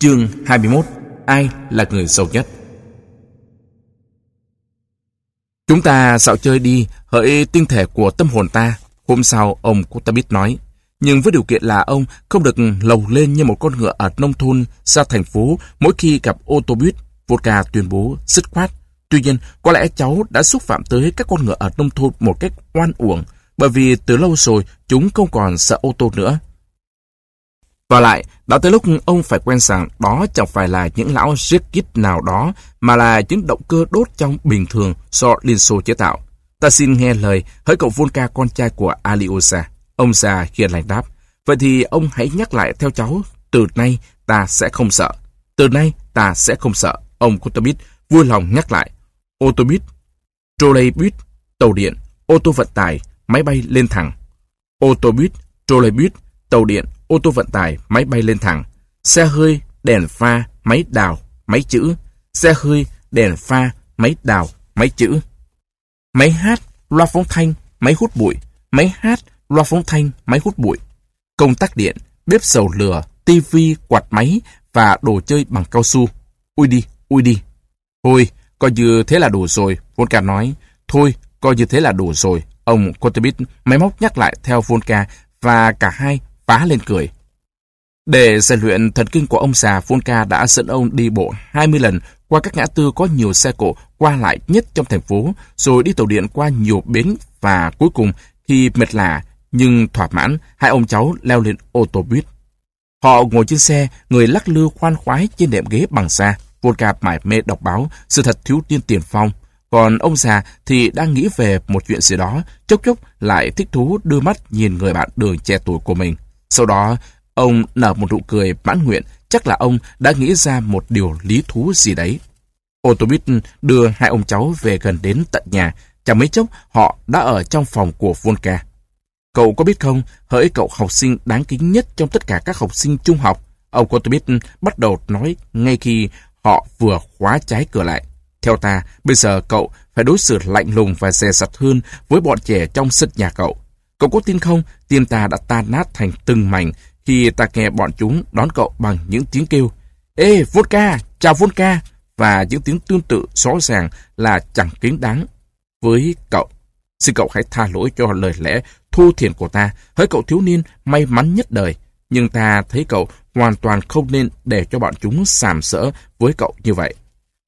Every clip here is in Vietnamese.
Chương 21 Ai là người giàu nhất? Chúng ta dạo chơi đi, hỡi tinh thể của tâm hồn ta. Hôm sau, ông Kutabit nói. Nhưng với điều kiện là ông không được lầu lên như một con ngựa ở nông thôn ra thành phố mỗi khi gặp ô tô buýt. Vodka tuyên bố dứt khoát. Tuy nhiên, có lẽ cháu đã xúc phạm tới các con ngựa ở nông thôn một cách oan uổng, bởi vì từ lâu rồi chúng không còn sợ ô tô nữa. Và lại, đã tới lúc ông phải quen rằng đó chẳng phải là những lão giết kít nào đó, mà là những động cơ đốt trong bình thường do Liên Xô chế tạo. Ta xin nghe lời hỡi cậu Volka con trai của Aliosa. Ông già hiền lành đáp. Vậy thì ông hãy nhắc lại theo cháu, từ nay ta sẽ không sợ. Từ nay ta sẽ không sợ. Ông Kotobit vui lòng nhắc lại. Ô tô buýt, trolley buýt, tàu điện, ô tô vận tải, máy bay lên thẳng. Ô tô buýt, trolley buýt, tàu điện, ô tô vận tải, máy bay lên thẳng, xe hơi, đèn pha, máy đào, máy chữ, xe hơi, đèn pha, máy đào, máy chữ. Máy hát, loa phóng thanh, máy hút bụi, máy hát, loa phóng thanh, máy hút bụi. Công tắc điện, bếp dầu lửa, tivi, quạt máy và đồ chơi bằng cao su. Ui đi, ui đi. Thôi, coi như thế là đủ rồi, Volca nói. Thôi, coi như thế là đủ rồi. Ông Kotebit máy móc nhắc lại theo Volca và cả hai phá lên cười. Để rèn luyện thần kinh của ông già, Volka đã dẫn ông đi bộ 20 lần qua các ngã tư có nhiều xe cộ qua lại nhất trong thành phố, rồi đi tàu điện qua nhiều bến và cuối cùng khi mệt lạ nhưng thỏa mãn, hai ông cháu leo lên ô tô buýt. Họ ngồi trên xe, người lắc lư khoan khoái trên đệm ghế bằng da. Volka mải mê đọc báo, sự thật thiếu tiên tiền phong. Còn ông già thì đang nghĩ về một chuyện gì đó, chốc chốc lại thích thú đưa mắt nhìn người bạn đường trẻ tuổi của mình. Sau đó, ông nở một nụ cười mãn nguyện, chắc là ông đã nghĩ ra một điều lý thú gì đấy. Ô tô buýt đưa hai ông cháu về gần đến tận nhà, chẳng mấy chốc họ đã ở trong phòng của Volka. Cậu có biết không, hỡi cậu học sinh đáng kính nhất trong tất cả các học sinh trung học, ông Kotobit bắt đầu nói ngay khi họ vừa khóa trái cửa lại. Theo ta, bây giờ cậu phải đối xử lạnh lùng và dè dặt hơn với bọn trẻ trong sân nhà cậu. Cậu có tin không, tim ta đã tan nát thành từng mảnh khi ta nghe bọn chúng đón cậu bằng những tiếng kêu. Ê, Vodka, chào Vodka, và những tiếng tương tự rõ ràng là chẳng kính đáng với cậu. Xin cậu hãy tha lỗi cho lời lẽ thô thiển của ta, hỡi cậu thiếu niên may mắn nhất đời. Nhưng ta thấy cậu hoàn toàn không nên để cho bọn chúng sàm sỡ với cậu như vậy.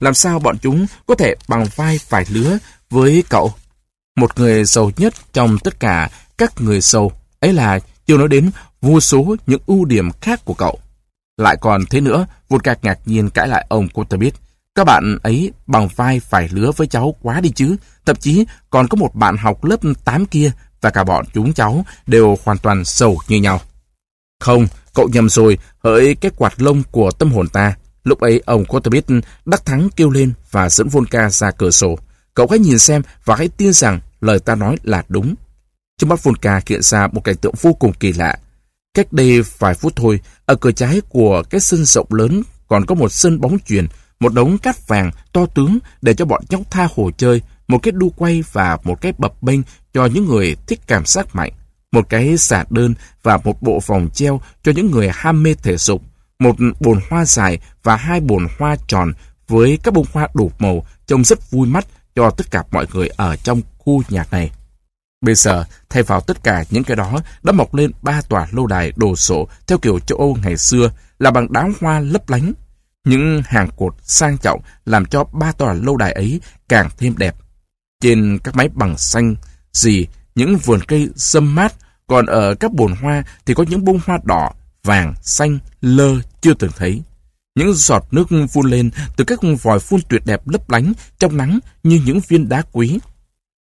Làm sao bọn chúng có thể bằng vai phải lứa với cậu? Một người giàu nhất trong tất cả các người sâu, ấy là chưa nói đến vô số những ưu điểm khác của cậu. Lại còn thế nữa, vụt ngạc nhiên cãi lại ông Kotabit. Các bạn ấy bằng vai phải lứa với cháu quá đi chứ. Thậm chí còn có một bạn học lớp 8 kia và cả bọn chúng cháu đều hoàn toàn sầu như nhau. Không, cậu nhầm rồi, hỡi cái quạt lông của tâm hồn ta. Lúc ấy ông Kotabit đắc thắng kêu lên và dẫn Volka ra cửa sổ. Cậu hãy nhìn xem và hãy tin rằng lời ta nói là đúng. Trước mắt Volka hiện ra một cảnh tượng vô cùng kỳ lạ. Cách đây vài phút thôi, ở cửa trái của cái sân rộng lớn còn có một sân bóng chuyền, một đống cát vàng to tướng để cho bọn nhóc tha hồ chơi, một cái đu quay và một cái bập bênh cho những người thích cảm giác mạnh, một cái xà đơn và một bộ vòng treo cho những người ham mê thể dục, một bồn hoa dài và hai bồn hoa tròn với các bông hoa đủ màu trông rất vui mắt cho tất cả mọi người ở trong khu nhà này. Bây giờ, thay vào tất cả những cái đó, đã mọc lên ba tòa lâu đài đồ sộ theo kiểu châu Âu ngày xưa là bằng đá hoa lấp lánh. Những hàng cột sang trọng làm cho ba tòa lâu đài ấy càng thêm đẹp. Trên các máy bằng xanh, gì, những vườn cây râm mát, còn ở các bồn hoa thì có những bông hoa đỏ, vàng, xanh, lơ chưa từng thấy. Những giọt nước phun lên từ các vòi phun tuyệt đẹp lấp lánh trong nắng như những viên đá quý.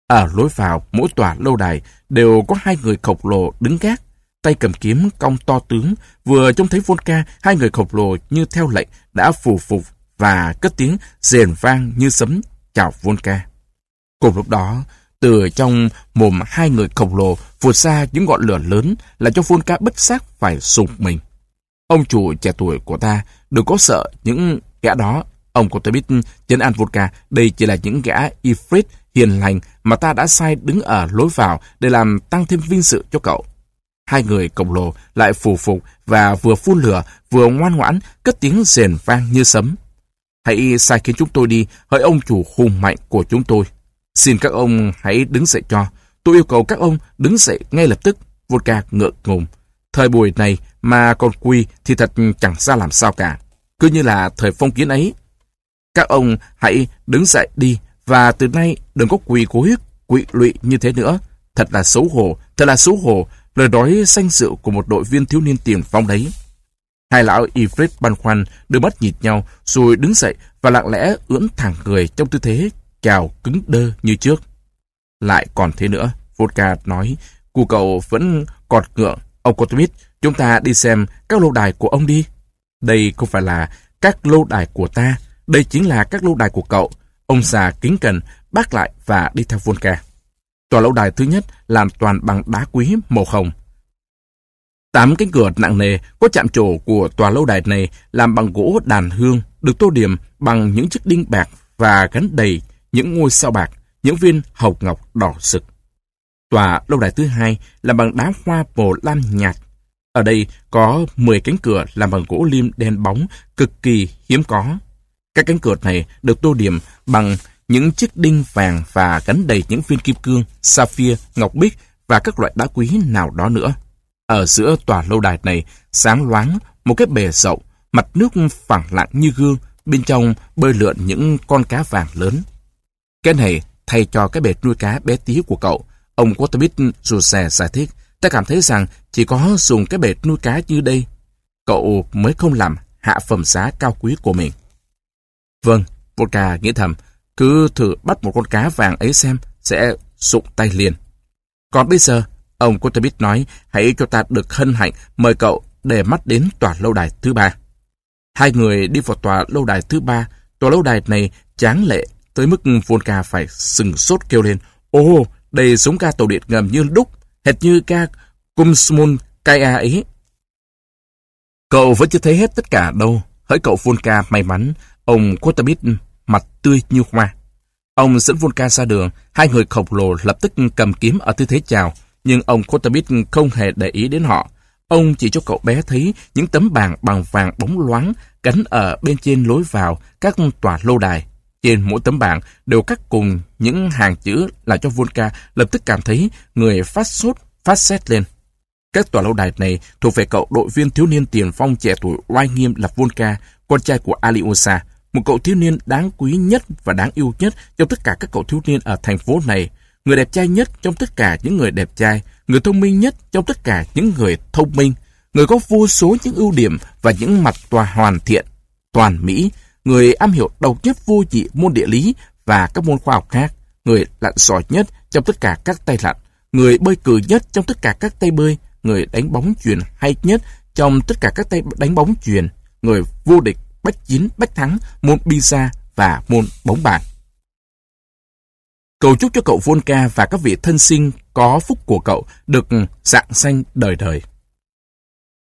Ở lối vào mỗi tòa lâu đài đều có hai người khổng lồ đứng gác, tay cầm kiếm cong to tướng, vừa trông thấy Volca, hai người khổng lồ như theo lệnh đã phù phục và cất tiếng rền vang như sấm chào Volca. Cùng lúc đó, từ trong mồm hai người khổng lồ vụt ra những ngọn lửa lớn là cho Volca bất giác phải sụp mình. Ông chủ trẻ tuổi của ta đừng có sợ những gã đó. Ông có thể biết chân an Volca đây chỉ là những gã Ifrit hiền lành mà ta đã sai đứng ở lối vào để làm tăng thêm vinh sự cho cậu. Hai người cổng lồ lại phù phục và vừa phun lửa vừa ngoan ngoãn cất tiếng rền vang như sấm. Hãy sai khiến chúng tôi đi, hỡi ông chủ hùng mạnh của chúng tôi. Xin các ông hãy đứng dậy cho. Tôi yêu cầu các ông đứng dậy ngay lập tức. Vodka ngượng ngùng. Thời buổi này mà còn quy thì thật chẳng ra làm sao cả. Cứ như là thời phong kiến ấy. Các ông hãy đứng dậy đi và từ nay đừng có quỳ cố huyết, quỵ lụy như thế nữa. Thật là xấu hổ, thật là xấu hổ, lời nói danh dự của một đội viên thiếu niên tiền phong đấy. Hai lão Ifrit băn khoăn, đưa mắt nhìn nhau, rồi đứng dậy và lặng lẽ ưỡn thẳng người trong tư thế chào cứng đơ như trước. Lại còn thế nữa, Vodka nói, cụ cậu vẫn còn ngượng. Ông Kotomit, chúng ta đi xem các lâu đài của ông đi. Đây không phải là các lâu đài của ta, đây chính là các lâu đài của cậu. Ông già kính cẩn, bác lại và đi theo Volca. Tòa lâu đài thứ nhất làm toàn bằng đá quý màu hồng. Tám cánh cửa nặng nề có chạm trổ của tòa lâu đài này làm bằng gỗ đàn hương, được tô điểm bằng những chiếc đinh bạc và gắn đầy những ngôi sao bạc, những viên hồng ngọc đỏ sực. Tòa lâu đài thứ hai làm bằng đá hoa màu lam nhạt. Ở đây có 10 cánh cửa làm bằng gỗ lim đen bóng, cực kỳ hiếm có. Các cánh cửa này được tô điểm bằng những chiếc đinh vàng và gắn đầy những viên kim cương, sapphire, ngọc bích và các loại đá quý nào đó nữa. Ở giữa tòa lâu đài này sáng loáng một cái bể rộng, mặt nước phẳng lặng như gương, bên trong bơi lượn những con cá vàng lớn. Cái này thay cho cái bể nuôi cá bé tí của cậu, ông Quartermit dù xè giải thích, ta cảm thấy rằng chỉ có dùng cái bể nuôi cá như đây, cậu mới không làm hạ phẩm giá cao quý của mình. Vâng, Volka nghĩ thầm, cứ thử bắt một con cá vàng ấy xem, sẽ sụng tay liền. Còn bây giờ, ông Kotabit nói, hãy cho ta được hân hạnh mời cậu để mắt đến tòa lâu đài thứ ba. Hai người đi vào tòa lâu đài thứ ba, tòa lâu đài này tráng lệ tới mức Volka phải sừng sốt kêu lên. Ô, đây giống ca tàu điện ngầm như đúc, hệt như ca Kumsmun Kaya ấy. Cậu vẫn chưa thấy hết tất cả đâu. Hỡi cậu Volka may mắn, ông Kotabit mặt tươi như hoa. Ông dẫn Volka ra đường, hai người khổng lồ lập tức cầm kiếm ở tư thế chào, nhưng ông Kotabit không hề để ý đến họ. Ông chỉ cho cậu bé thấy những tấm bảng bằng vàng bóng loáng gắn ở bên trên lối vào các tòa lâu đài. Trên mỗi tấm bảng đều cắt cùng những hàng chữ là cho Volka lập tức cảm thấy người phát sốt, phát xét lên. Các tòa lâu đài này thuộc về cậu đội viên thiếu niên tiền phong trẻ tuổi oai nghiêm là Volka, con trai của Aliosa, một cậu thiếu niên đáng quý nhất và đáng yêu nhất trong tất cả các cậu thiếu niên ở thành phố này, người đẹp trai nhất trong tất cả những người đẹp trai, người thông minh nhất trong tất cả những người thông minh, người có vô số những ưu điểm và những mặt tòa hoàn thiện, toàn mỹ, người am hiểu đầu nhất vô dị môn địa lý và các môn khoa học khác, người lặn giỏi nhất trong tất cả các tay lặn, người bơi cử nhất trong tất cả các tay bơi, người đánh bóng chuyền hay nhất trong tất cả các tay đánh bóng chuyền, người vô địch bách chiến bách thắng môn pizza và môn bóng bàn. Cầu chúc cho cậu volka và các vị thân sinh có phúc của cậu được dạng xanh đời đời.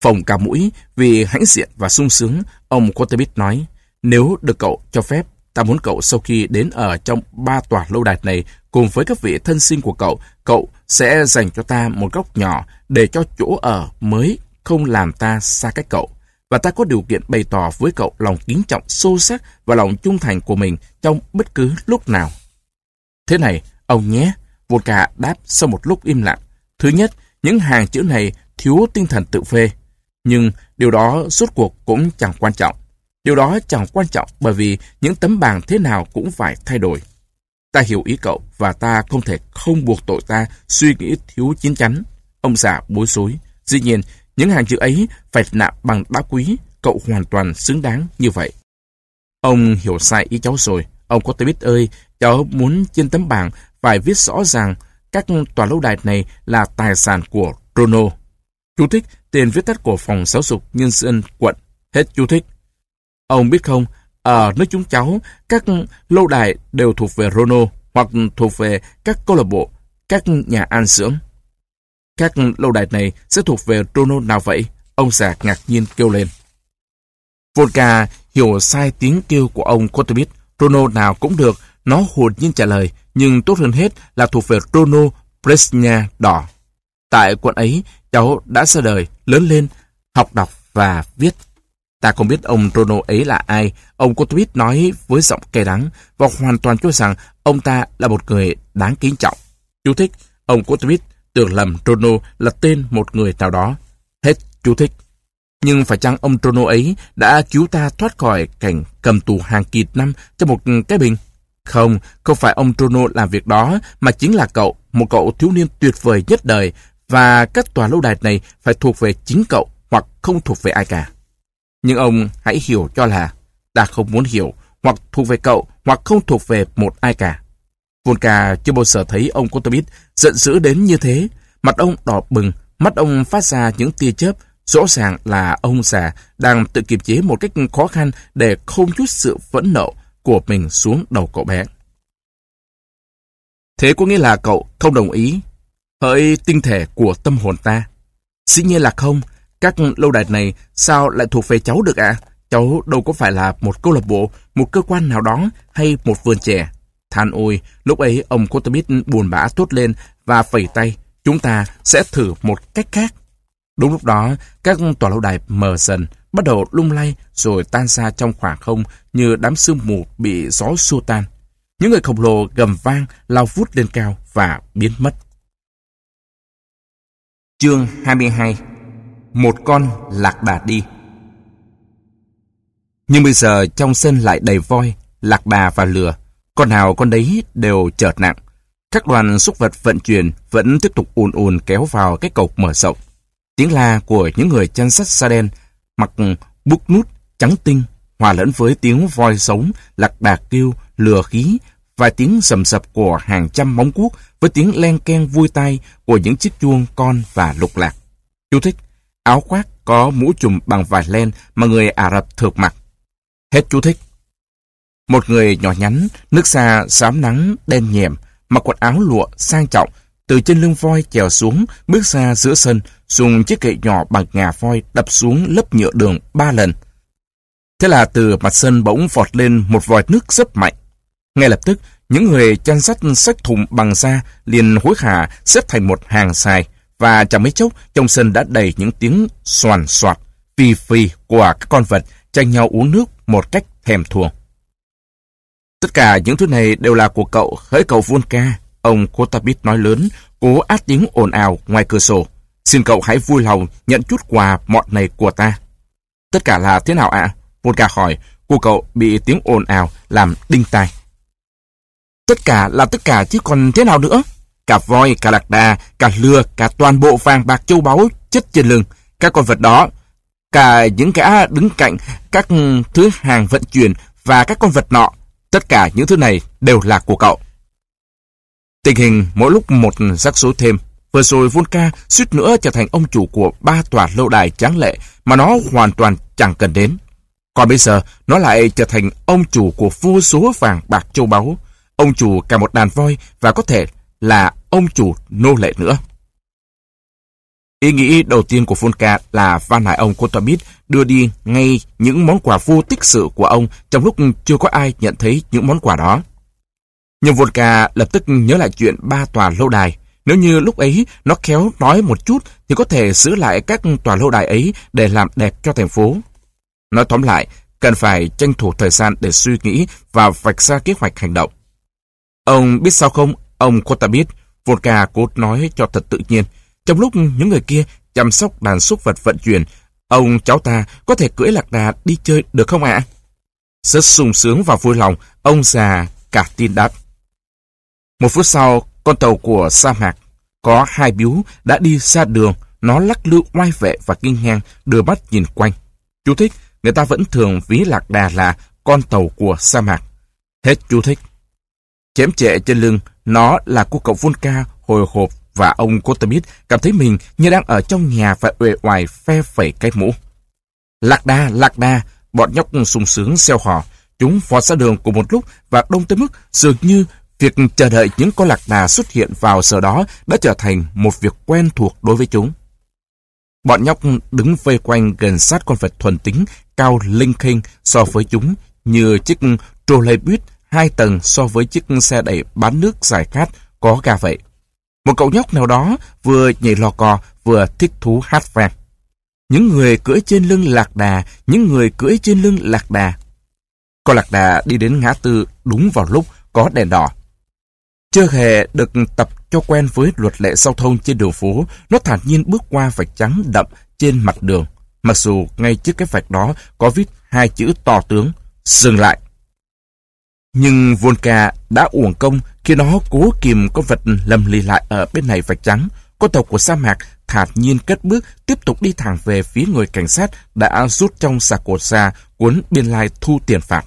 Phòng cả mũi vì hãnh diện và sung sướng, ông Quaterbit nói, nếu được cậu cho phép, ta muốn cậu sau khi đến ở trong ba tòa lâu đài này cùng với các vị thân sinh của cậu, cậu sẽ dành cho ta một góc nhỏ để cho chỗ ở mới không làm ta xa cách cậu. Và ta có điều kiện bày tỏ với cậu lòng kính trọng sâu sắc và lòng trung thành của mình trong bất cứ lúc nào. Thế này, ông nhé, Volka đáp sau một lúc im lặng. Thứ nhất, những hàng chữ này thiếu tinh thần tự phê. Nhưng điều đó suốt cuộc cũng chẳng quan trọng. Điều đó chẳng quan trọng bởi vì những tấm bảng thế nào cũng phải thay đổi. Ta hiểu ý cậu và ta không thể không buộc tội ta suy nghĩ thiếu chín chắn. Ông già bối rối. Dĩ nhiên, những hàng chữ ấy phải nạm bằng đá quý, cậu hoàn toàn xứng đáng như vậy. Ông hiểu sai ý cháu rồi. Ông có thể biết ơi, cháu muốn trên tấm bảng phải viết rõ ràng các tòa lâu đài này là tài sản của Rono. Chú thích tên viết tắt của phòng giáo dục nhân dân quận. Hết chú thích. Ông biết không, ở nước chúng cháu, các lâu đài đều thuộc về Rono hoặc thuộc về các câu lạc bộ, các nhà an dưỡng. Các lâu đài này sẽ thuộc về Trono nào vậy? Ông già ngạc nhiên kêu lên. Volka hiểu sai tiếng kêu của ông Kotobit. Trono nào cũng được, nó hồn nhiên trả lời, nhưng tốt hơn hết là thuộc về Trono Presnya đỏ. Tại quận ấy, cháu đã ra đời, lớn lên, học đọc và viết. Ta không biết ông Trono ấy là ai, ông Kotobit nói với giọng cay đắng và hoàn toàn cho rằng ông ta là một người đáng kính trọng. Chú thích, ông Kotobit tưởng lầm Trono là tên một người nào đó. Hết chú thích. Nhưng phải chăng ông Trono ấy đã cứu ta thoát khỏi cảnh cầm tù hàng kịt năm cho một cái bình? Không, không phải ông Trono làm việc đó, mà chính là cậu, một cậu thiếu niên tuyệt vời nhất đời, và các tòa lâu đài này phải thuộc về chính cậu hoặc không thuộc về ai cả. Nhưng ông hãy hiểu cho là ta không muốn hiểu hoặc thuộc về cậu hoặc không thuộc về một ai cả. Volka chưa bao giờ thấy ông Kotobit giận dữ đến như thế. Mặt ông đỏ bừng, mắt ông phát ra những tia chớp. Rõ ràng là ông già đang tự kiềm chế một cách khó khăn để không chút sự phẫn nộ của mình xuống đầu cậu bé. Thế có nghĩa là cậu không đồng ý hỡi tinh thể của tâm hồn ta. Dĩ nhiên là không, các lâu đài này sao lại thuộc về cháu được ạ? À? Cháu đâu có phải là một câu lạc bộ, một cơ quan nào đó hay một vườn trẻ. Than ôi, lúc ấy ông Kotobit buồn bã tốt lên và phẩy tay. Chúng ta sẽ thử một cách khác. Đúng lúc đó, các tòa lâu đài mờ dần, bắt đầu lung lay rồi tan ra trong khoảng không như đám sương mù bị gió xua tan. Những người khổng lồ gầm vang lao vút lên cao và biến mất. Chương 22 Một con lạc đà đi Nhưng bây giờ trong sân lại đầy voi, lạc đà và lừa. Con nào con đấy đều chợt nặng. Các đoàn xúc vật vận chuyển vẫn tiếp tục ùn ùn kéo vào cái cầu mở rộng. Tiếng la của những người chăn sắt sa đen mặc bút nút trắng tinh hòa lẫn với tiếng voi sống, lạc đà kêu, lừa khí và tiếng sầm sập của hàng trăm móng cuốc với tiếng len ken vui tai của những chiếc chuông con và lục lạc. Chú thích, áo khoác có mũ trùm bằng vải len mà người Ả Rập thường mặc. Hết chú thích. Một người nhỏ nhắn, nước da xám nắng, đen nhèm, mặc quần áo lụa sang trọng, từ trên lưng voi trèo xuống, bước ra giữa sân, dùng chiếc gậy nhỏ bằng ngà voi đập xuống lớp nhựa đường ba lần. Thế là từ mặt sân bỗng vọt lên một vòi nước rất mạnh. Ngay lập tức, những người chăn sắt sách thùng bằng da liền hối hả xếp thành một hàng dài và chẳng mấy chốc trong sân đã đầy những tiếng soàn soạt, phi phi của các con vật tranh nhau uống nước một cách thèm thuồng. Tất cả những thứ này đều là của cậu, hỡi cậu Volka, ông Kotabit nói lớn, cố át tiếng ồn ào ngoài cửa sổ. Xin cậu hãy vui lòng nhận chút quà mọn này của ta. Tất cả là thế nào ạ? À? Hỏi, cô cậu bị tiếng ồn ào làm đinh tai. Tất cả là tất cả chứ còn thế nào nữa? Cả voi, cả lạc đà, cả lừa, cả toàn bộ vàng bạc châu báu chất trên lưng. Các con vật đó, cả những gã đứng cạnh các thứ hàng vận chuyển và các con vật nọ, tất cả những thứ này đều là của cậu. Tình hình mỗi lúc một rắc rối thêm. Vừa rồi Volca suýt nữa trở thành ông chủ của ba tòa lâu đài tráng lệ mà nó hoàn toàn chẳng cần đến. Còn bây giờ, nó lại trở thành ông chủ của vô số vàng bạc châu báu, ông chủ cả một đàn voi và có thể là ông chủ nô lệ nữa. Ý nghĩ đầu tiên của Volca là van nài ông Kotabit đưa đi ngay những món quà vô tích sự của ông trong lúc chưa có ai nhận thấy những món quà đó. Nhưng Volca lập tức nhớ lại chuyện ba tòa lâu đài. Nếu như lúc ấy nó khéo nói một chút thì có thể giữ lại các tòa lâu đài ấy để làm đẹp cho thành phố. Nói tóm lại, cần phải tranh thủ thời gian để suy nghĩ và vạch ra kế hoạch hành động. Ông biết sao không? Ông Kota biết. Volka cố nói cho thật tự nhiên. Trong lúc những người kia chăm sóc đàn súc vật vận chuyển, ông cháu ta có thể cưỡi lạc đà đi chơi được không ạ? Rất sung sướng và vui lòng, ông già cả tin đáp. Một phút sau, con tàu của sa mạc có hai biếu đã đi xa đường, nó lắc lư oai vệ và kinh ngang, đưa mắt nhìn quanh. Chú thích, người ta vẫn thường ví lạc đà là con tàu của sa mạc. Hết chú thích. Chém chệ trên lưng, nó là cô cậu Vunca hồi hộp và ông Kotamit cảm thấy mình như đang ở trong nhà và uể oải phe phẩy cái mũ. Lạc đà, lạc đà, bọn nhóc sung sướng xeo hò. Chúng vọt ra đường cùng một lúc và đông tới mức dường như việc chờ đợi những con lạc đà xuất hiện vào giờ đó đã trở thành một việc quen thuộc đối với chúng. Bọn nhóc đứng vây quanh gần sát con vật thuần tính cao linh khinh so với chúng như chiếc trolleybus hai tầng so với chiếc xe đẩy bán nước giải khát có ga vậy. Một cậu nhóc nào đó vừa nhảy lò cò, vừa thích thú hát vang. Những người cưỡi trên lưng lạc đà, những người cưỡi trên lưng lạc đà. Con lạc đà đi đến ngã tư đúng vào lúc có đèn đỏ. Chưa hề được tập cho quen với luật lệ giao thông trên đường phố, nó thản nhiên bước qua vạch trắng đậm trên mặt đường. Mặc dù ngay trước cái vạch đó có viết hai chữ to tướng, dừng lại. Nhưng Volca đã uổng công khi nó cố kìm con vật lầm lì lại ở bên này vạch trắng. Con tàu của sa mạc thản nhiên cất bước tiếp tục đi thẳng về phía người cảnh sát đã rút trong sạc cột xa cuốn biên lai thu tiền phạt.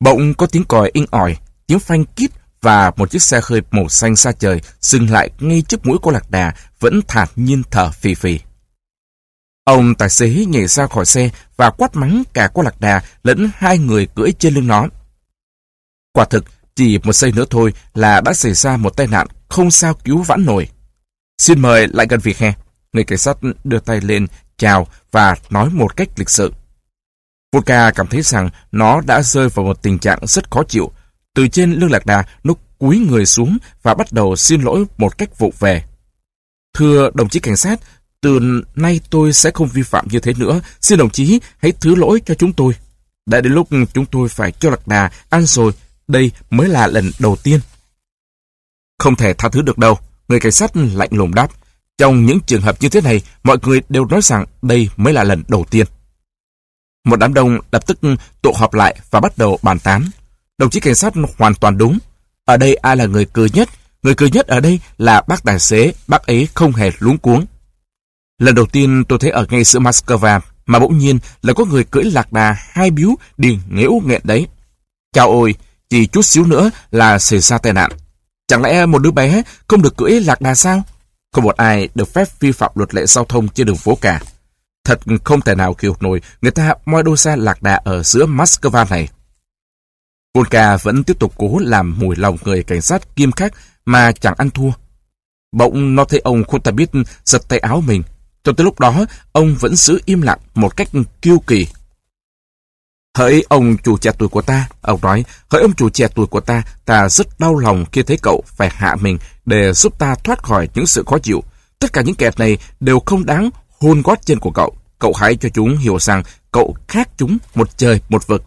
Bỗng có tiếng còi inh ỏi, tiếng phanh kít và một chiếc xe hơi màu xanh xa trời dừng lại ngay trước mũi cô lạc đà vẫn thản nhiên thở phì phì. Ông tài xế nhảy ra khỏi xe và quát mắng cả cô lạc đà lẫn hai người cưỡi trên lưng nó. Quả thực, chỉ một giây nữa thôi là đã xảy ra một tai nạn không sao cứu vãn nổi. Xin mời lại gần việc hè. Người cảnh sát đưa tay lên, chào và nói một cách lịch sự. Volka cảm thấy rằng nó đã rơi vào một tình trạng rất khó chịu. Từ trên lưng lạc đà, nó cúi người xuống và bắt đầu xin lỗi một cách vụ về. Thưa đồng chí cảnh sát, từ nay tôi sẽ không vi phạm như thế nữa. Xin đồng chí hãy thứ lỗi cho chúng tôi. Đã đến lúc chúng tôi phải cho lạc đà ăn rồi. Đây mới là lần đầu tiên. Không thể tha thứ được đâu. Người cảnh sát lạnh lùng đáp. Trong những trường hợp như thế này, mọi người đều nói rằng đây mới là lần đầu tiên. Một đám đông lập tức tụ họp lại và bắt đầu bàn tán. Đồng chí cảnh sát hoàn toàn đúng. Ở đây ai là người cười nhất? Người cười nhất ở đây là bác tài xế, bác ấy không hề luống cuống. Lần đầu tiên tôi thấy ở ngay giữa Moscow mà bỗng nhiên là có người cưỡi lạc đà hai biếu đi nghễu nghẹn đấy. Chào ôi, chỉ chút xíu nữa là xảy ra tai nạn. Chẳng lẽ một đứa bé không được cưỡi lạc đà sao? Không một ai được phép vi phạm luật lệ giao thông trên đường phố cả. Thật không thể nào hiểu nổi người ta moi đôi xe lạc đà ở giữa Moscow này. Volka vẫn tiếp tục cố làm mùi lòng người cảnh sát kiêm khắc mà chẳng ăn thua. Bỗng nó thấy ông Khotabit giật tay áo mình. Cho tới lúc đó, ông vẫn giữ im lặng một cách kiêu kỳ. Hỡi ông chủ trẻ tuổi của ta, ông nói, hỡi ông chủ trẻ tuổi của ta, ta rất đau lòng khi thấy cậu phải hạ mình để giúp ta thoát khỏi những sự khó chịu. Tất cả những kẻ này đều không đáng hôn gót chân của cậu. Cậu hãy cho chúng hiểu rằng cậu khác chúng một trời một vực.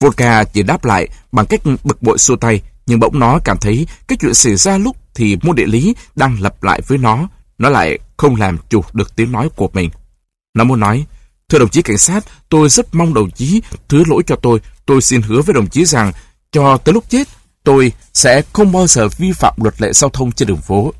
Volka chỉ đáp lại bằng cách bực bội xua tay, nhưng bỗng nó cảm thấy cái chuyện xảy ra lúc thì môn địa lý đang lặp lại với nó, nó lại không làm chủ được tiếng nói của mình. Nó muốn nói, thưa đồng chí cảnh sát, tôi rất mong đồng chí thứ lỗi cho tôi. Tôi xin hứa với đồng chí rằng, cho tới lúc chết, tôi sẽ không bao giờ vi phạm luật lệ giao thông trên đường phố.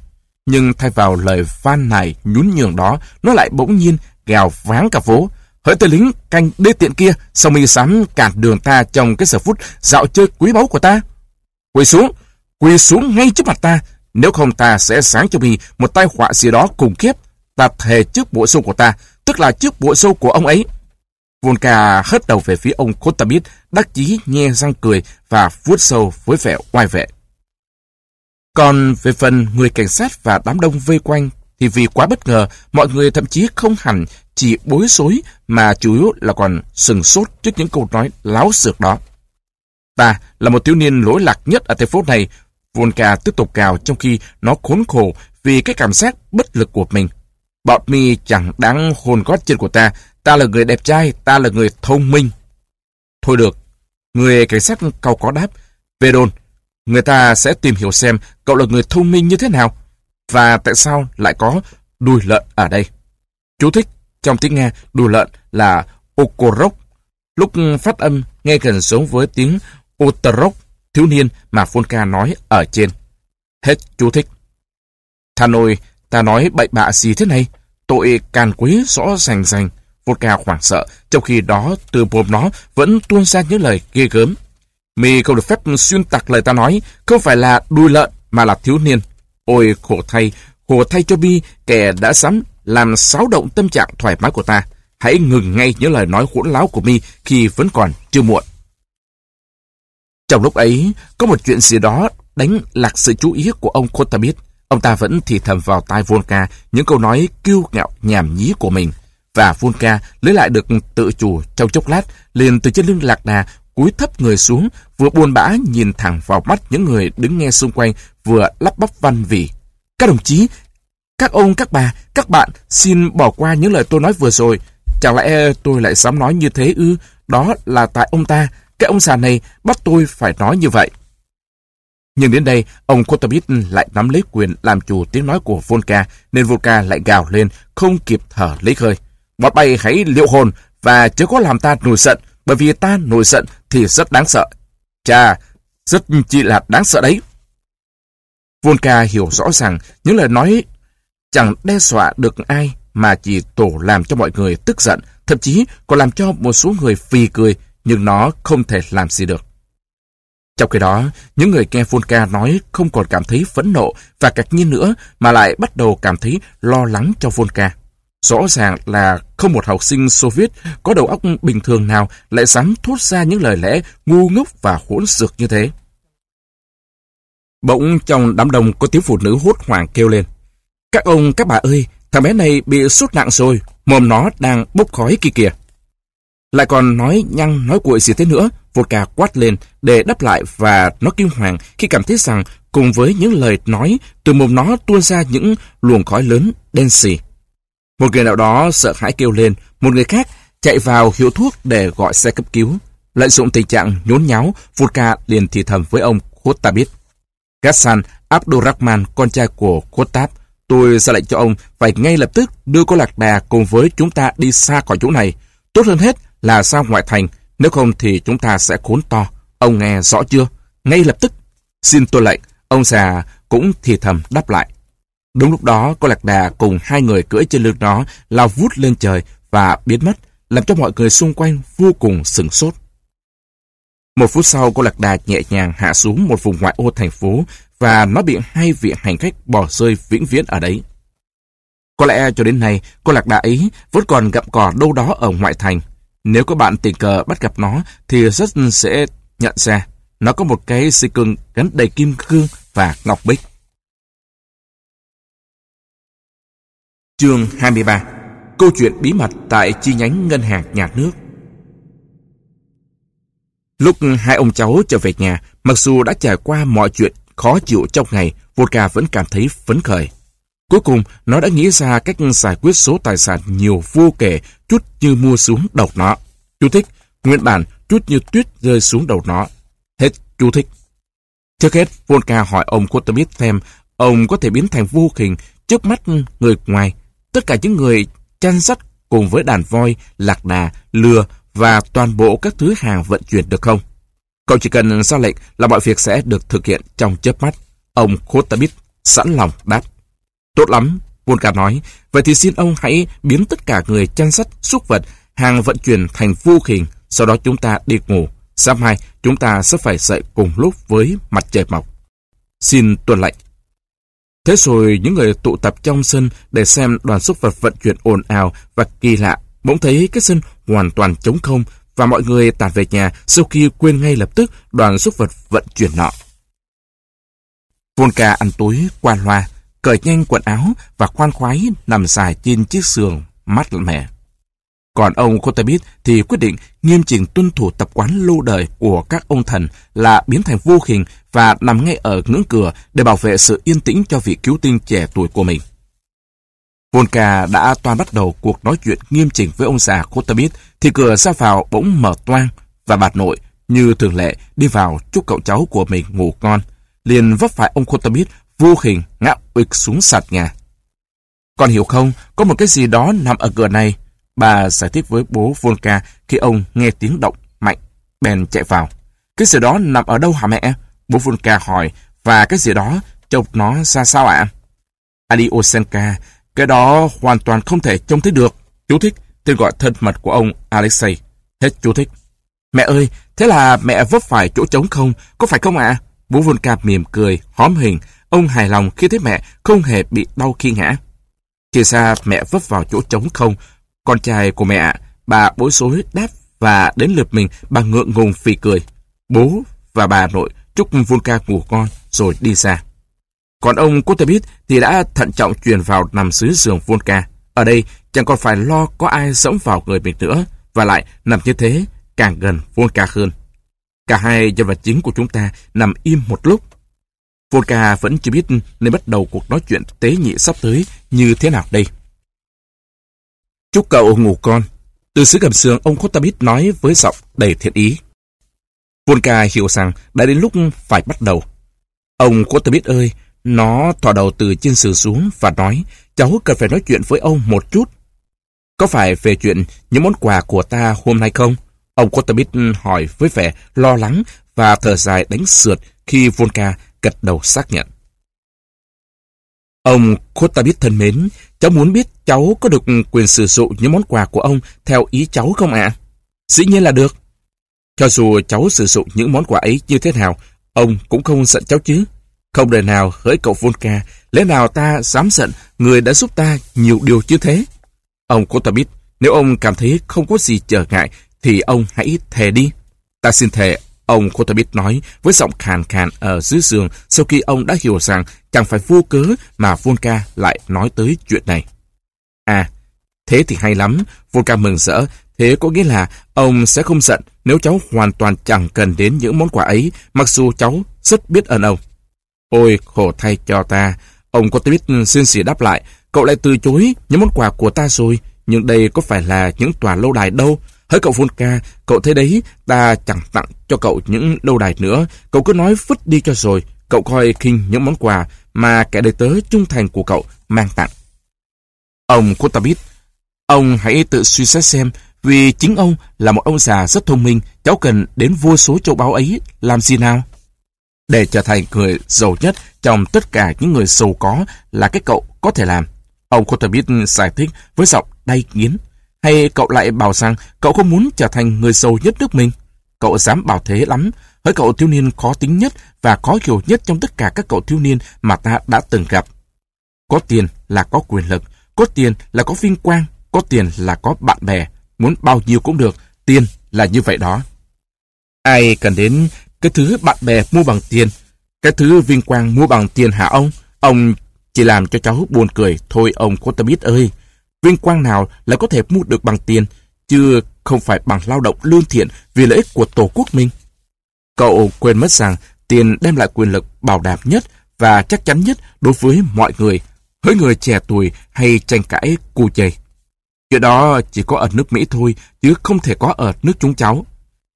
Nhưng thay vào lời van này nhún nhường đó, nó lại bỗng nhiên gào váng cả phố. Hỡi tên lính canh đê tiện kia, sao mi sắm cản đường ta trong cái giờ phút dạo chơi quý báu của ta? Quỳ xuống, quỳ xuống ngay trước mặt ta, nếu không ta sẽ sáng cho mi một tai họa gì đó khủng khiếp. Ta thề trước bộ xương của ta, tức là trước bộ sâu của ông ấy. Volka hất đầu về phía ông Kotabit, đắc chí nhe răng cười và vuốt sâu với vẻ oai vệ. Còn về phần người cảnh sát và đám đông vây quanh thì vì quá bất ngờ, mọi người thậm chí không hẳn chỉ bối rối mà chủ yếu là còn sừng sốt trước những câu nói láo xược đó. Ta là một thiếu niên lỗi lạc nhất ở thành phố này, Volka tiếp tục cào trong khi nó khốn khổ vì cái cảm giác bất lực của mình. Bọn mi chẳng đáng hồn gót chân của ta, ta là người đẹp trai, ta là người thông minh. Thôi được, người cảnh sát cầu có đáp, về đồn, người ta sẽ tìm hiểu xem cậu là người thông minh như thế nào, và tại sao lại có đùi lợn ở đây. Chú thích, trong tiếng Nga, đùi lợn là okorok. Lúc phát âm nghe gần giống với tiếng otorok, thiếu niên mà Volka nói ở trên. Hết chú thích. Thà nồi, ta nói bậy bạ gì thế này? Tội càn quấy rõ rành rành. Vodka hoảng sợ, trong khi đó từ bồm nó vẫn tuôn ra những lời ghê gớm. Mì không được phép xuyên tạc lời ta nói, không phải là đuôi lợn mà là thiếu niên. Ôi khổ thay, khổ thay cho Bi, kẻ đã sắm làm xáo động tâm trạng thoải mái của ta. Hãy ngừng ngay những lời nói hỗn láo của Mi khi vẫn còn chưa muộn. Trong lúc ấy, có một chuyện gì đó đánh lạc sự chú ý của ông Kotabit. Ông ta vẫn thì thầm vào tai Volka những câu nói kiêu ngạo nhảm nhí của mình. Và Volka lấy lại được tự chủ trong chốc lát, liền từ trên lưng lạc đà, cúi thấp người xuống, vừa buồn bã nhìn thẳng vào mắt những người đứng nghe xung quanh, vừa lắp bắp văn vị Các đồng chí, Các ông, các bà, các bạn xin bỏ qua những lời tôi nói vừa rồi. Chẳng lẽ tôi lại dám nói như thế ư? Đó là tại ông ta. Cái ông già này bắt tôi phải nói như vậy. Nhưng đến đây, ông Kotabit lại nắm lấy quyền làm chủ tiếng nói của Volka, nên Volka lại gào lên, không kịp thở lấy hơi. Bọn bay hãy liệu hồn và chớ có làm ta nổi giận, bởi vì ta nổi giận thì rất đáng sợ. Chà, rất chỉ là đáng sợ đấy. Volka hiểu rõ rằng những lời nói chẳng đe dọa được ai mà chỉ tổ làm cho mọi người tức giận, thậm chí còn làm cho một số người phì cười, nhưng nó không thể làm gì được. Trong khi đó, những người nghe Volka nói không còn cảm thấy phẫn nộ và ngạc nhiên nữa mà lại bắt đầu cảm thấy lo lắng cho Volka. Rõ ràng là không một học sinh Xô Viết có đầu óc bình thường nào lại dám thốt ra những lời lẽ ngu ngốc và hỗn xược như thế. Bỗng trong đám đông có tiếng phụ nữ hốt hoảng kêu lên. Các ông, các bà ơi, thằng bé này bị sốt nặng rồi, mồm nó đang bốc khói kia kìa. Lại còn nói nhăng nói cuội gì thế nữa, Vodka quát lên để đáp lại và nó kinh hoàng khi cảm thấy rằng cùng với những lời nói từ mồm nó tuôn ra những luồng khói lớn đen xì. Một người nào đó sợ hãi kêu lên, một người khác chạy vào hiệu thuốc để gọi xe cấp cứu. Lợi dụng tình trạng nhốn nháo, Vodka liền thì thầm với ông Khotabit. Gassan Abdurrahman, con trai của Khotab, tôi ra lệnh cho ông phải ngay lập tức đưa cô Lạc Đà cùng với chúng ta đi xa khỏi chỗ này. Tốt hơn hết là ra ngoại thành, nếu không thì chúng ta sẽ khốn to. Ông nghe rõ chưa? Ngay lập tức. Xin tôi lệnh, ông già cũng thì thầm đáp lại. Đúng lúc đó, cô Lạc Đà cùng hai người cưỡi trên lưng nó lao vút lên trời và biến mất, làm cho mọi người xung quanh vô cùng sửng sốt. Một phút sau, cô Lạc Đà nhẹ nhàng hạ xuống một vùng ngoại ô thành phố và nó bị hai vị hành khách bỏ rơi vĩnh viễn ở đấy. Có lẽ cho đến nay, cô Lạc Đà ấy vẫn còn gặm cỏ đâu đó ở ngoại thành. Nếu các bạn tình cờ bắt gặp nó, thì rất sẽ nhận ra nó có một cái dây cưng gắn đầy kim cương và ngọc bích. Chương 23 Câu chuyện bí mật tại chi nhánh ngân hàng nhà nước Lúc hai ông cháu trở về nhà, mặc dù đã trải qua mọi chuyện khó chịu trong ngày, Vodka vẫn cảm thấy phấn khởi. Cuối cùng, nó đã nghĩ ra cách giải quyết số tài sản nhiều vô kể, chút như mua xuống đầu nó. Chú thích, nguyên bản chút như tuyết rơi xuống đầu nó. Hết chú thích. Trước hết, Volka hỏi ông Kotamit thêm, ông có thể biến thành vô hình trước mắt người ngoài. Tất cả những người chăn sắt cùng với đàn voi, lạc đà, lừa và toàn bộ các thứ hàng vận chuyển được không? Cậu chỉ cần ra lệnh là mọi việc sẽ được thực hiện trong chớp mắt. Ông Kotamit sẵn lòng đáp. Tốt lắm, Volga nói. Vậy thì xin ông hãy biến tất cả người chăn sắt, súc vật, hàng vận chuyển thành vô hình, sau đó chúng ta đi ngủ. Sáng mai, chúng ta sẽ phải dậy cùng lúc với mặt trời mọc. Xin tuân lệnh. Thế rồi những người tụ tập trong sân để xem đoàn súc vật vận chuyển ồn ào và kỳ lạ, bỗng thấy cái sân hoàn toàn trống không và mọi người tản về nhà sau khi quên ngay lập tức đoàn súc vật vận chuyển nọ. Volka ăn tối qua loa, cởi nhanh quần áo và khoan khoái nằm dài trên chiếc giường mát mẻ. Còn ông Kotabit thì quyết định nghiêm chỉnh tuân thủ tập quán lâu đời của các ông thần là biến thành vô hình và nằm ngay ở ngưỡng cửa để bảo vệ sự yên tĩnh cho vị cứu tinh trẻ tuổi của mình. Volka đã toan bắt đầu cuộc nói chuyện nghiêm chỉnh với ông già Kotabit thì cửa ra vào bỗng mở toang và bà nội, như thường lệ đi vào chúc cậu cháu của mình ngủ ngon liền vấp phải ông Kotabit vô hình ngã ụt xuống sạt nhà. Con hiểu không, có một cái gì đó nằm ở cửa này. Bà giải thích với bố Volka khi ông nghe tiếng động mạnh, bèn chạy vào. Cái gì đó nằm ở đâu hả mẹ? Bố Volka hỏi, và cái gì đó trông nó ra sao ạ? Ali cái đó hoàn toàn không thể trông thấy được. Chú thích, tên gọi thân mật của ông Alexei. Hết chú thích. Mẹ ơi, thế là mẹ vấp phải chỗ trống không? Có phải không ạ? Bố Volka mỉm cười, hóm hình. Ông hài lòng khi thấy mẹ không hề bị đau khi ngã. Khi xa mẹ vấp vào chỗ trống không. Con trai của mẹ, bà bối rối đáp và đến lượt mình bà ngượng ngùng phì cười. Bố và bà nội chúc Volka ngủ con rồi đi xa. Còn ông Kotabit thì đã thận trọng truyền vào nằm dưới giường Volka. Ở đây chẳng còn phải lo có ai dẫm vào người mình nữa. Và lại nằm như thế càng gần Volka hơn. Cả hai nhân vật chính của chúng ta nằm im một lúc. Volka vẫn chưa biết nên bắt đầu cuộc nói chuyện tế nhị sắp tới như thế nào đây. Chúc cậu ngủ con. Từ xứ gầm sườn, ông Kotabit nói với giọng đầy thiện ý. Volka hiểu rằng đã đến lúc phải bắt đầu. Ông Kotabit ơi, nó thò đầu từ trên sườn xuống và nói, cháu cần phải nói chuyện với ông một chút. Có phải về chuyện những món quà của ta hôm nay không? Ông Kotabit hỏi với vẻ lo lắng và thở dài đánh sượt khi Volka gật đầu xác nhận. Ông Kotabit thân mến, cháu muốn biết cháu có được quyền sử dụng những món quà của ông theo ý cháu không ạ? Dĩ nhiên là được. Cho dù cháu sử dụng những món quà ấy như thế nào, ông cũng không giận cháu chứ. Không đời nào hỡi cậu Volka, lẽ nào ta dám giận người đã giúp ta nhiều điều như thế? Ông Kotabit, nếu ông cảm thấy không có gì trở ngại, thì ông hãy thề đi. Ta xin thề, ông Kotabit nói với giọng khàn khàn ở dưới giường sau khi ông đã hiểu rằng chẳng phải vô cớ mà Volka lại nói tới chuyện này. À, thế thì hay lắm, Volka mừng rỡ, thế có nghĩa là ông sẽ không giận nếu cháu hoàn toàn chẳng cần đến những món quà ấy, mặc dù cháu rất biết ơn ông. Ôi, khổ thay cho ta. Ông Kotabit xin xỉ đáp lại, cậu lại từ chối những món quà của ta rồi, nhưng đây có phải là những tòa lâu đài đâu. Hỡi cậu Volka, cậu thấy đấy, ta chẳng tặng cho cậu những lâu đài nữa, cậu cứ nói vứt đi cho rồi, cậu coi khinh những món quà mà kẻ đời tớ trung thành của cậu mang tặng. Ông Kotabit, ông hãy tự suy xét xem, vì chính ông là một ông già rất thông minh, cháu cần đến vô số châu báu ấy làm gì nào? Để trở thành người giàu nhất trong tất cả những người giàu có là cái cậu có thể làm. Ông Kotabit giải thích với giọng đay nghiến. Hay cậu lại bảo rằng cậu không muốn trở thành người giàu nhất nước mình? Cậu dám bảo thế lắm. Hỡi cậu thiếu niên khó tính nhất và khó hiểu nhất trong tất cả các cậu thiếu niên mà ta đã từng gặp. Có tiền là có quyền lực, có tiền là có vinh quang, có tiền là có bạn bè. Muốn bao nhiêu cũng được, tiền là như vậy đó. Ai cần đến cái thứ bạn bè mua bằng tiền, cái thứ vinh quang mua bằng tiền hả ông? Ông chỉ làm cho cháu buồn cười, thôi ông có tâm biết ơi. Vinh quang nào lại có thể mua được bằng tiền, chứ không phải bằng lao động lương thiện vì lợi ích của tổ quốc mình. Cậu quên mất rằng tiền đem lại quyền lực bảo đảm nhất và chắc chắn nhất đối với mọi người, với người trẻ tuổi hay tranh cãi cu chầy Chuyện đó chỉ có ở nước Mỹ thôi, chứ không thể có ở nước chúng cháu.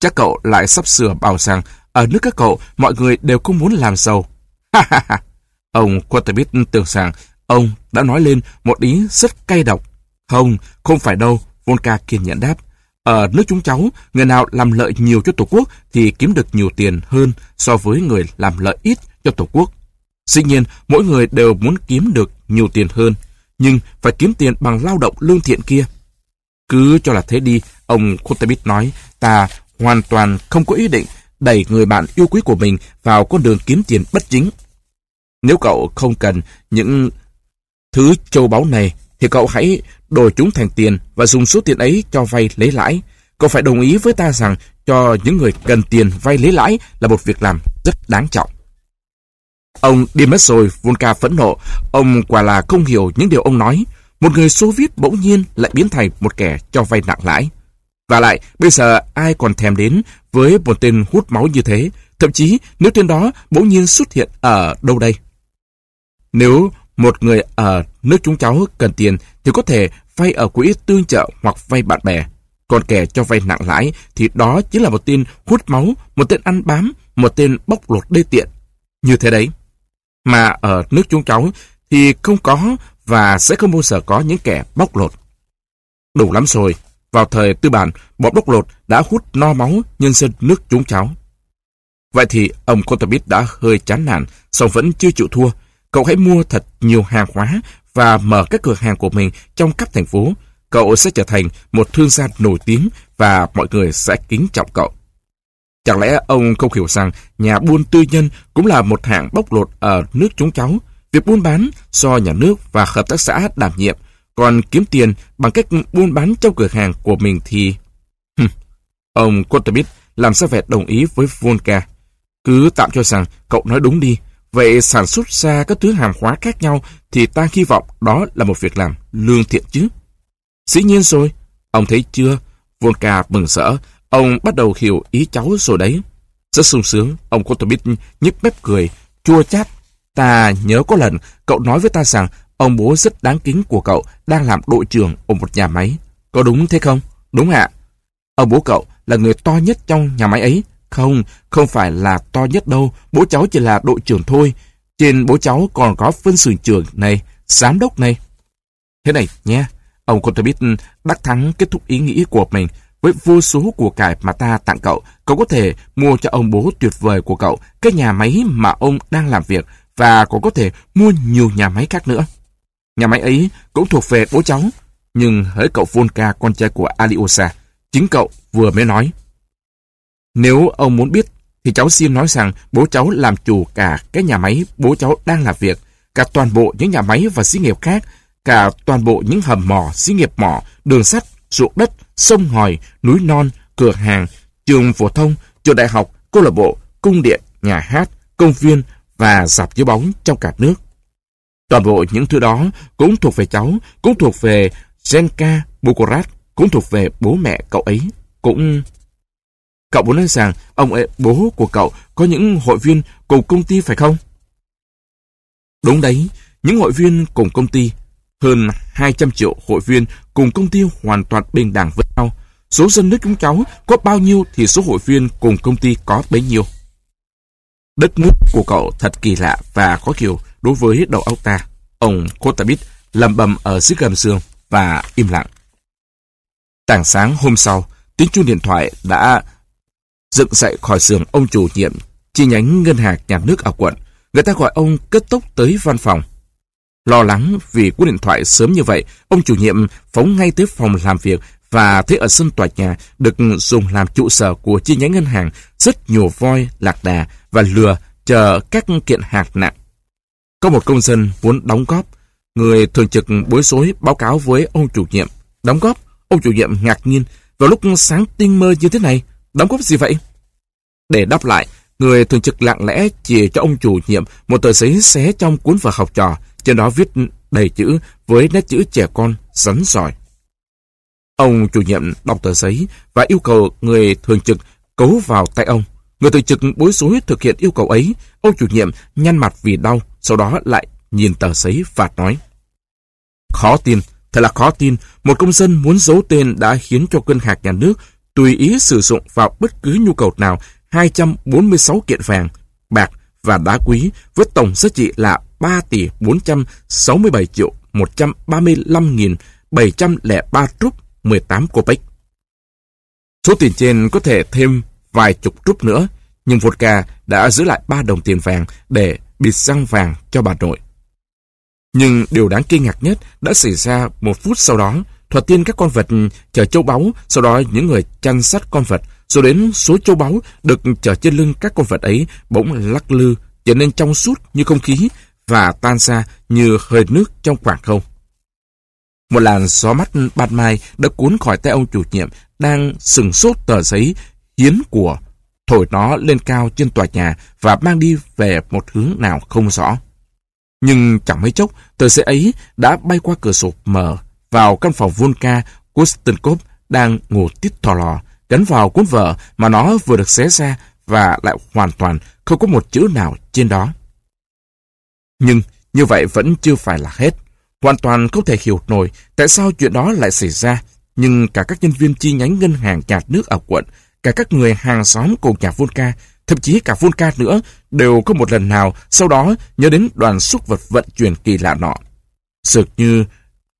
Chắc cậu lại sắp sửa bảo rằng ở nước các cậu mọi người đều không muốn làm giàu. Ha ha ha! Ông Quaterbit tưởng rằng ông đã nói lên một ý rất cay độc. Không, không phải đâu, Volka kiên nhẫn đáp. Ở nước chúng cháu, người nào làm lợi nhiều cho Tổ quốc thì kiếm được nhiều tiền hơn so với người làm lợi ít cho Tổ quốc. Dĩ nhiên, mỗi người đều muốn kiếm được nhiều tiền hơn, nhưng phải kiếm tiền bằng lao động lương thiện kia. Cứ cho là thế đi, ông Kutabit nói, ta hoàn toàn không có ý định đẩy người bạn yêu quý của mình vào con đường kiếm tiền bất chính. Nếu cậu không cần những thứ châu báu này, thì cậu hãy đổi chúng thành tiền và dùng số tiền ấy cho vay lấy lãi. Cậu phải đồng ý với ta rằng cho những người cần tiền vay lấy lãi là một việc làm rất đáng trọng. Ông đi mất rồi, Volka phẫn nộ. Ông quả là không hiểu những điều ông nói. Một người Xô Viết bỗng nhiên lại biến thành một kẻ cho vay nặng lãi. Và lại, bây giờ ai còn thèm đến với một tên hút máu như thế, thậm chí nếu tên đó bỗng nhiên xuất hiện ở đâu đây. Nếu một người ở nước chúng cháu cần tiền thì có thể vay ở quỹ tương trợ hoặc vay bạn bè. Còn kẻ cho vay nặng lãi thì đó chính là một tên hút máu, một tên ăn bám, một tên bóc lột đê tiện. Như thế đấy. Mà ở nước chúng cháu thì không có và sẽ không bao giờ có những kẻ bóc lột. Đủ lắm rồi. Vào thời tư bản, bọn bóc lột đã hút no máu nhân dân nước chúng cháu. Vậy thì ông Cotabit đã hơi chán nản, song vẫn chưa chịu thua. Cậu hãy mua thật nhiều hàng hóa và mở các cửa hàng của mình trong khắp thành phố. Cậu sẽ trở thành một thương gia nổi tiếng và mọi người sẽ kính trọng cậu. Chẳng lẽ ông không hiểu rằng nhà buôn tư nhân cũng là một hạng bóc lột ở nước chúng cháu? Việc buôn bán do nhà nước và hợp tác xã đảm nhiệm, còn kiếm tiền bằng cách buôn bán trong cửa hàng của mình thì... Ông Kotobit làm sao vẻ đồng ý với Volka. Cứ tạm cho rằng cậu nói đúng đi. Vậy sản xuất ra các thứ hàng hóa khác nhau thì ta hy vọng đó là một việc làm lương thiện chứ. Dĩ nhiên rồi. Ông thấy chưa? Volka mừng rỡ. Ông bắt đầu hiểu ý cháu rồi đấy. Rất sung sướng, ông Kotobit nhếch mép cười, chua chát Ta nhớ có lần cậu nói với ta rằng ông bố rất đáng kính của cậu đang làm đội trưởng ở một nhà máy. Có đúng thế không? Đúng ạ. Ông bố cậu là người to nhất trong nhà máy ấy. Không, không phải là to nhất đâu. Bố cháu chỉ là đội trưởng thôi. Trên bố cháu còn có phân xưởng trưởng này, giám đốc này. Thế này nhé, ông Contebit ừ, đắc thắng kết thúc ý nghĩ của mình với vô số của cải mà ta tặng cậu. Cậu có thể mua cho ông bố tuyệt vời của cậu cái nhà máy mà ông đang làm việc và cậu có thể mua nhiều nhà máy khác nữa. Nhà máy ấy cũng thuộc về bố cháu, nhưng hỡi cậu Volka con trai của Aliosa, chính cậu vừa mới nói. Nếu ông muốn biết, thì cháu xin nói rằng bố cháu làm chủ cả cái nhà máy bố cháu đang làm việc, cả toàn bộ những nhà máy và xí nghiệp khác, cả toàn bộ những hầm mỏ, xí nghiệp mỏ, đường sắt, ruộng đất, sông ngòi, núi non, cửa hàng, trường phổ thông, trường đại học, câu lạc bộ, cung điện, nhà hát, công viên và dạp chiếu bóng trong cả nước. Toàn bộ những thứ đó cũng thuộc về cháu, cũng thuộc về Zenka Bukorat, cũng thuộc về bố mẹ cậu ấy, cũng... Cậu muốn nói rằng ông ấy, bố của cậu có những hội viên cùng công ty phải không? Đúng đấy, những hội viên cùng công ty. Hơn 200 triệu hội viên cùng công ty hoàn toàn bình đẳng với nhau. Số dân nước chúng cháu có bao nhiêu thì số hội viên cùng công ty có bấy nhiêu. Đất nước của cậu thật kỳ lạ và khó hiểu đối với đầu óc ta. Ông Kotabit lầm bầm ở dưới gầm giường và im lặng. Tảng sáng hôm sau, tiếng chuông điện thoại đã dựng dậy khỏi giường ông chủ nhiệm chi nhánh ngân hàng nhà nước ở quận. Người ta gọi ông kết tốc tới văn phòng. Lo lắng vì cú điện thoại sớm như vậy, ông chủ nhiệm phóng ngay tới phòng làm việc và thấy ở sân tòa nhà được dùng làm trụ sở của chi nhánh ngân hàng rất nhiều voi, lạc đà và lừa chờ các kiện hạt nặng. Có một công dân muốn đóng góp, người thường trực bối rối báo cáo với ông chủ nhiệm. Đóng góp, ông chủ nhiệm ngạc nhiên, vào lúc sáng tinh mơ như thế này, đóng góp gì vậy? Để đáp lại, người thường trực lặng lẽ chỉ cho ông chủ nhiệm một tờ giấy xé trong cuốn vở học trò, trên đó viết đầy chữ với nét chữ trẻ con, rắn giỏi. Ông chủ nhiệm đọc tờ giấy và yêu cầu người thường trực cấu vào tay ông. Người thường trực bối rối thực hiện yêu cầu ấy. Ông chủ nhiệm nhăn mặt vì đau, sau đó lại nhìn tờ giấy và nói. Khó tin, thật là khó tin, một công dân muốn giấu tên đã khiến cho ngân hạc nhà nước tùy ý sử dụng vào bất cứ nhu cầu nào 246 kiện vàng, bạc và đá quý với tổng giá trị là 3 tỷ 467 triệu 135.703 rúp 18 Copec. Số tiền trên có thể thêm vài chục rúp nữa, nhưng vodka đã giữ lại 3 đồng tiền vàng để bịt răng vàng cho bà nội. Nhưng điều đáng kinh ngạc nhất đã xảy ra một phút sau đó thuật tiên các con vật chở châu báu, sau đó những người chăn sắt con vật, rồi đến số châu báu được chở trên lưng các con vật ấy bỗng lắc lư, trở nên trong suốt như không khí và tan ra như hơi nước trong khoảng không. Một làn gió mắt ban mai đã cuốn khỏi tay ông chủ nhiệm đang sừng sốt tờ giấy hiến của, thổi nó lên cao trên tòa nhà và mang đi về một hướng nào không rõ. Nhưng chẳng mấy chốc, tờ giấy ấy đã bay qua cửa sổ mở vào căn phòng Volka Stenkov đang ngủ tít thò lò, gắn vào cuốn vở mà nó vừa được xé ra và lại hoàn toàn không có một chữ nào trên đó. Nhưng như vậy vẫn chưa phải là hết. Hoàn toàn không thể hiểu nổi tại sao chuyện đó lại xảy ra. Nhưng cả các nhân viên chi nhánh ngân hàng nhà nước ở quận, cả các người hàng xóm cùng nhà Volca, thậm chí cả Volca nữa, đều có một lần nào sau đó nhớ đến đoàn xúc vật vận chuyển kỳ lạ nọ. dường như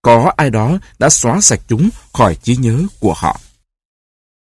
có ai đó đã xóa sạch chúng khỏi trí nhớ của họ.